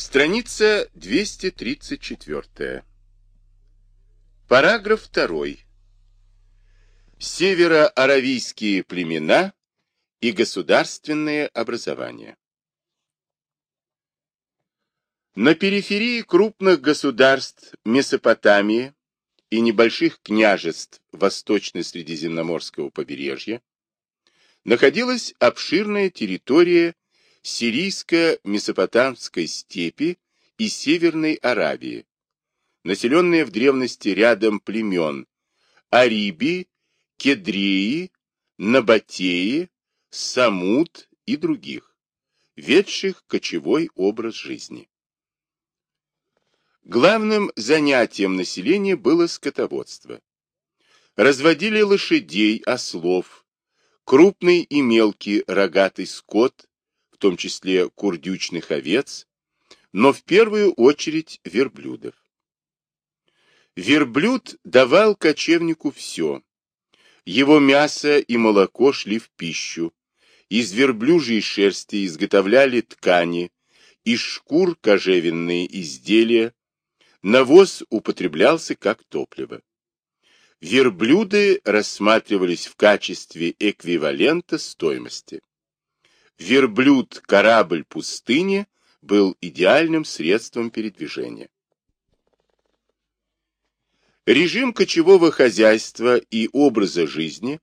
Страница 234. Параграф 2. Североаравийские племена и государственные образования. На периферии крупных государств Месопотамии и небольших княжеств Восточно-Средиземноморского побережья находилась обширная территория сирийско-месопотамской степи и Северной Аравии, населенная в древности рядом племен Ариби, Кедрии, Набатеи, Самут и других, ведших кочевой образ жизни. Главным занятием населения было скотоводство. Разводили лошадей, ослов, крупный и мелкий рогатый скот, в том числе курдючных овец, но в первую очередь верблюдов. Верблюд давал кочевнику все. Его мясо и молоко шли в пищу, из верблюжьей шерсти изготовляли ткани, из шкур кожевенные изделия, навоз употреблялся как топливо. Верблюды рассматривались в качестве эквивалента стоимости. Верблюд-корабль пустыни был идеальным средством передвижения. Режим кочевого хозяйства и образа жизни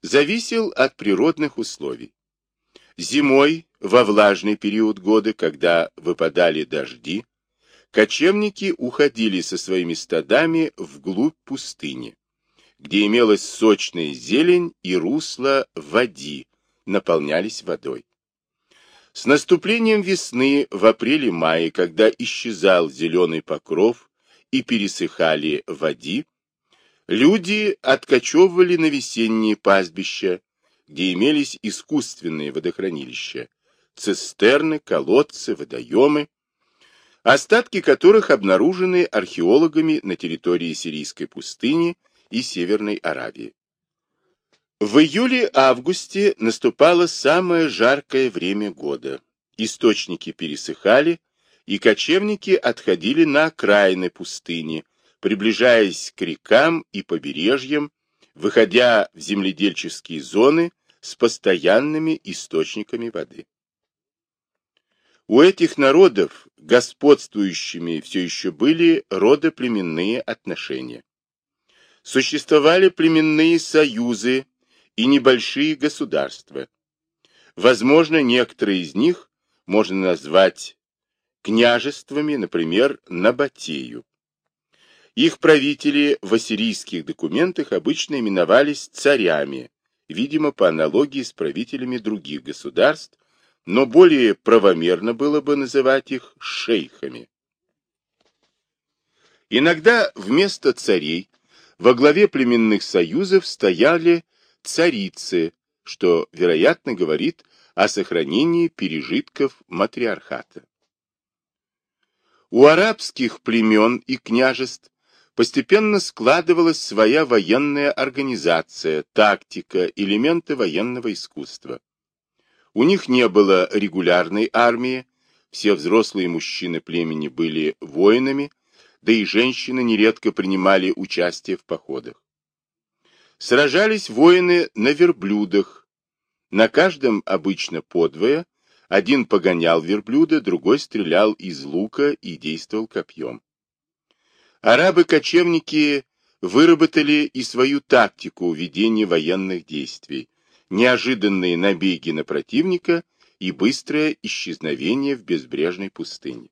зависел от природных условий. Зимой, во влажный период года, когда выпадали дожди, кочевники уходили со своими стадами вглубь пустыни, где имелась сочная зелень и русла води, наполнялись водой. С наступлением весны в апреле-мае, когда исчезал зеленый покров и пересыхали води, люди откачевывали на весенние пастбища, где имелись искусственные водохранилища, цистерны, колодцы, водоемы, остатки которых обнаружены археологами на территории Сирийской пустыни и Северной Аравии. В июле-августе наступало самое жаркое время года. Источники пересыхали, и кочевники отходили на окраины пустыни, приближаясь к рекам и побережьям, выходя в земледельческие зоны с постоянными источниками воды. У этих народов господствующими все еще были родоплеменные отношения. Существовали племенные союзы и небольшие государства. Возможно, некоторые из них можно назвать княжествами, например, Набатею. Их правители в ассирийских документах обычно именовались царями, видимо, по аналогии с правителями других государств, но более правомерно было бы называть их шейхами. Иногда вместо царей во главе племенных союзов стояли царицы, что, вероятно, говорит о сохранении пережитков матриархата. У арабских племен и княжеств постепенно складывалась своя военная организация, тактика, элементы военного искусства. У них не было регулярной армии, все взрослые мужчины племени были воинами, да и женщины нередко принимали участие в походах. Сражались воины на верблюдах, на каждом обычно подвое, один погонял верблюда, другой стрелял из лука и действовал копьем. Арабы-кочевники выработали и свою тактику ведения военных действий, неожиданные набеги на противника и быстрое исчезновение в безбрежной пустыне.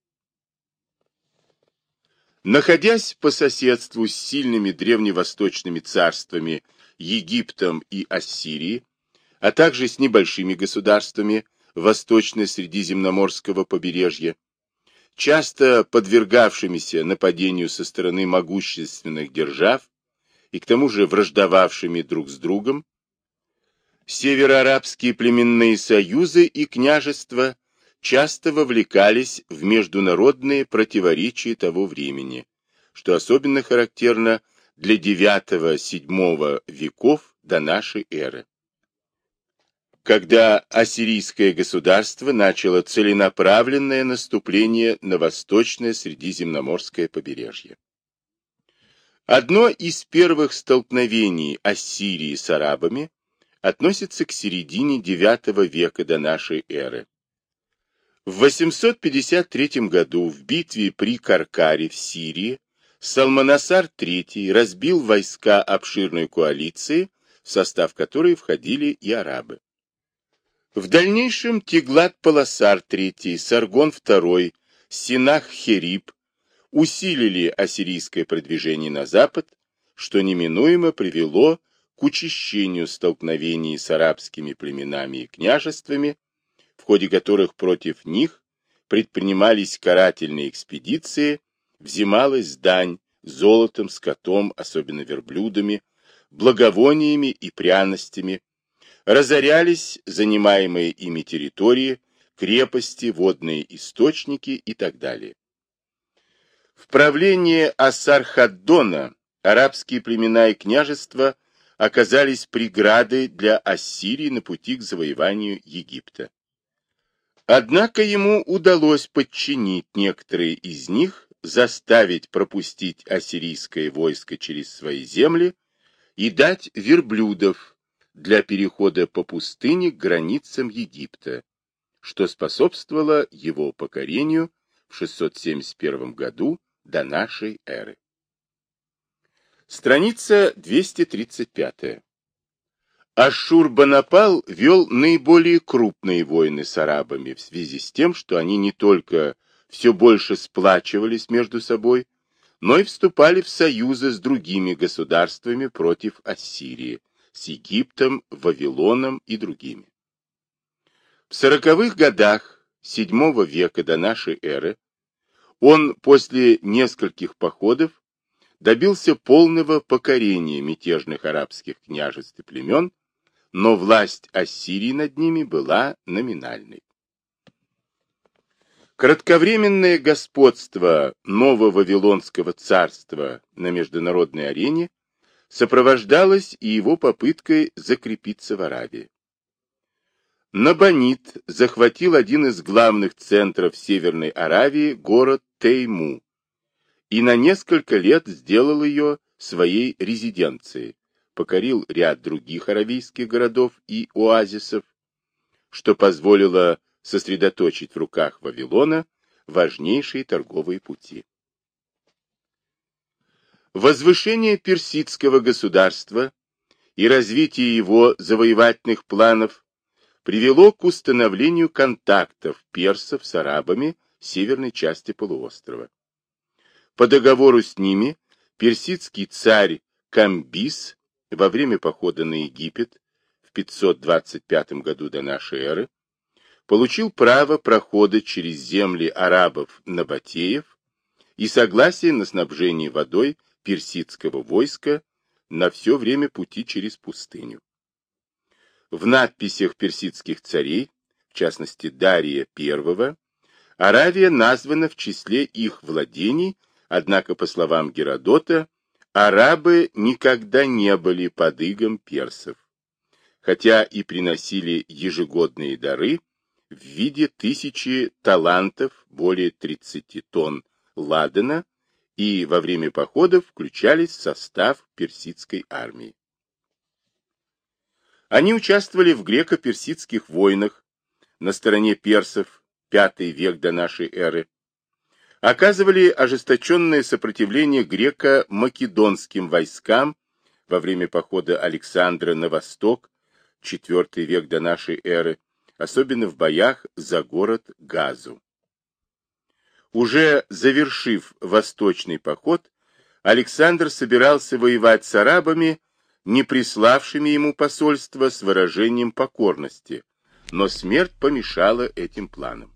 Находясь по соседству с сильными древневосточными царствами Египтом и Ассирией, а также с небольшими государствами восточно-средиземноморского побережья, часто подвергавшимися нападению со стороны могущественных держав и к тому же враждовавшими друг с другом, североарабские племенные союзы и княжества часто вовлекались в международные противоречия того времени, что особенно характерно для IX-VII веков до нашей эры. когда ассирийское государство начало целенаправленное наступление на восточное Средиземноморское побережье. Одно из первых столкновений Ассирии с арабами относится к середине IX века до нашей эры. В 853 году в битве при Каркаре в Сирии Салманасар III разбил войска обширной коалиции, в состав которой входили и арабы. В дальнейшем Теглат-Паласар III, Саргон II, Синах-Хериб усилили ассирийское продвижение на запад, что неминуемо привело к учащению столкновений с арабскими племенами и княжествами, в ходе которых против них предпринимались карательные экспедиции, взималась дань золотом, скотом, особенно верблюдами, благовониями и пряностями, разорялись занимаемые ими территории, крепости, водные источники и так далее. В правлении Асархаддона арабские племена и княжества оказались преградой для Ассирии на пути к завоеванию Египта. Однако ему удалось подчинить некоторые из них, заставить пропустить ассирийское войско через свои земли и дать верблюдов, для перехода по пустыне к границам Египта, что способствовало его покорению в 671 году до нашей эры. Страница 235. Ашшур-Банапал вел наиболее крупные войны с арабами в связи с тем, что они не только все больше сплачивались между собой, но и вступали в союзы с другими государствами против Ассирии, с Египтом, Вавилоном и другими. В сороковых годах VII века до нашей эры он после нескольких походов добился полного покорения мятежных арабских княжеств и племен, но власть Ассирии над ними была номинальной. Кратковременное господство Ново-Вавилонского царства на международной арене сопровождалось и его попыткой закрепиться в Аравии. Набонид захватил один из главных центров Северной Аравии, город Тейму, и на несколько лет сделал ее своей резиденцией, покорил ряд других аравийских городов и оазисов, что позволило сосредоточить в руках Вавилона важнейшие торговые пути. Возвышение персидского государства и развитие его завоевательных планов привело к установлению контактов персов с арабами северной части полуострова. По договору с ними персидский царь Камбис во время похода на Египет в 525 году до нашей эры получил право прохода через земли арабов-набатеев и согласие на снабжение водой персидского войска на все время пути через пустыню. В надписях персидских царей, в частности Дария I, Аравия названа в числе их владений, однако, по словам Геродота, арабы никогда не были под игом персов, хотя и приносили ежегодные дары в виде тысячи талантов, более 30 тонн ладана и во время походов включались в состав персидской армии. Они участвовали в греко-персидских войнах на стороне персов, V век до нашей эры, оказывали ожесточенное сопротивление греко-македонским войскам во время похода Александра на восток, IV век до нашей эры, особенно в боях за город Газу. Уже завершив восточный поход, Александр собирался воевать с арабами, не приславшими ему посольство с выражением покорности, но смерть помешала этим планам.